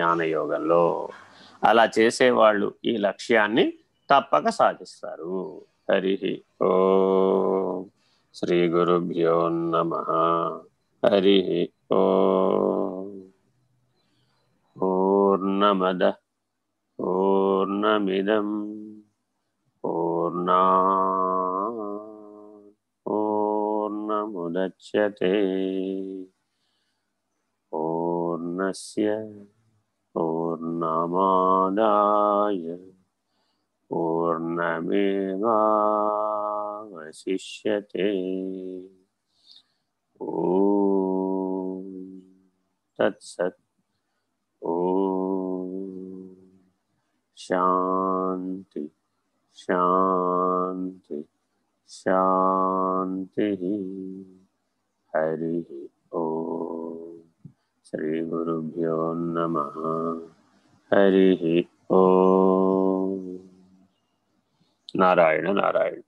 జ్ఞాన యోగంలో అలా చేసేవాళ్ళు ఈ లక్ష్యాన్ని తప్పక సాధిస్తారు. హరి ఓ శ్రీ గురుభ్యో నమ. హరి ఓర్ణమద పూర్ణమద పూర్ణమిదం పూర్ణా పూర్ణముద్యతే పూర్ణస్య पूर्णमादाय पूर्णमेवावशिष्यते। ॐ तत्सत्। ॐ शान्ति शान्ति शान्तिः। हरिः ॐ श्रीगुरुभ्यो नमः। हरि ओ नारायण नारायण।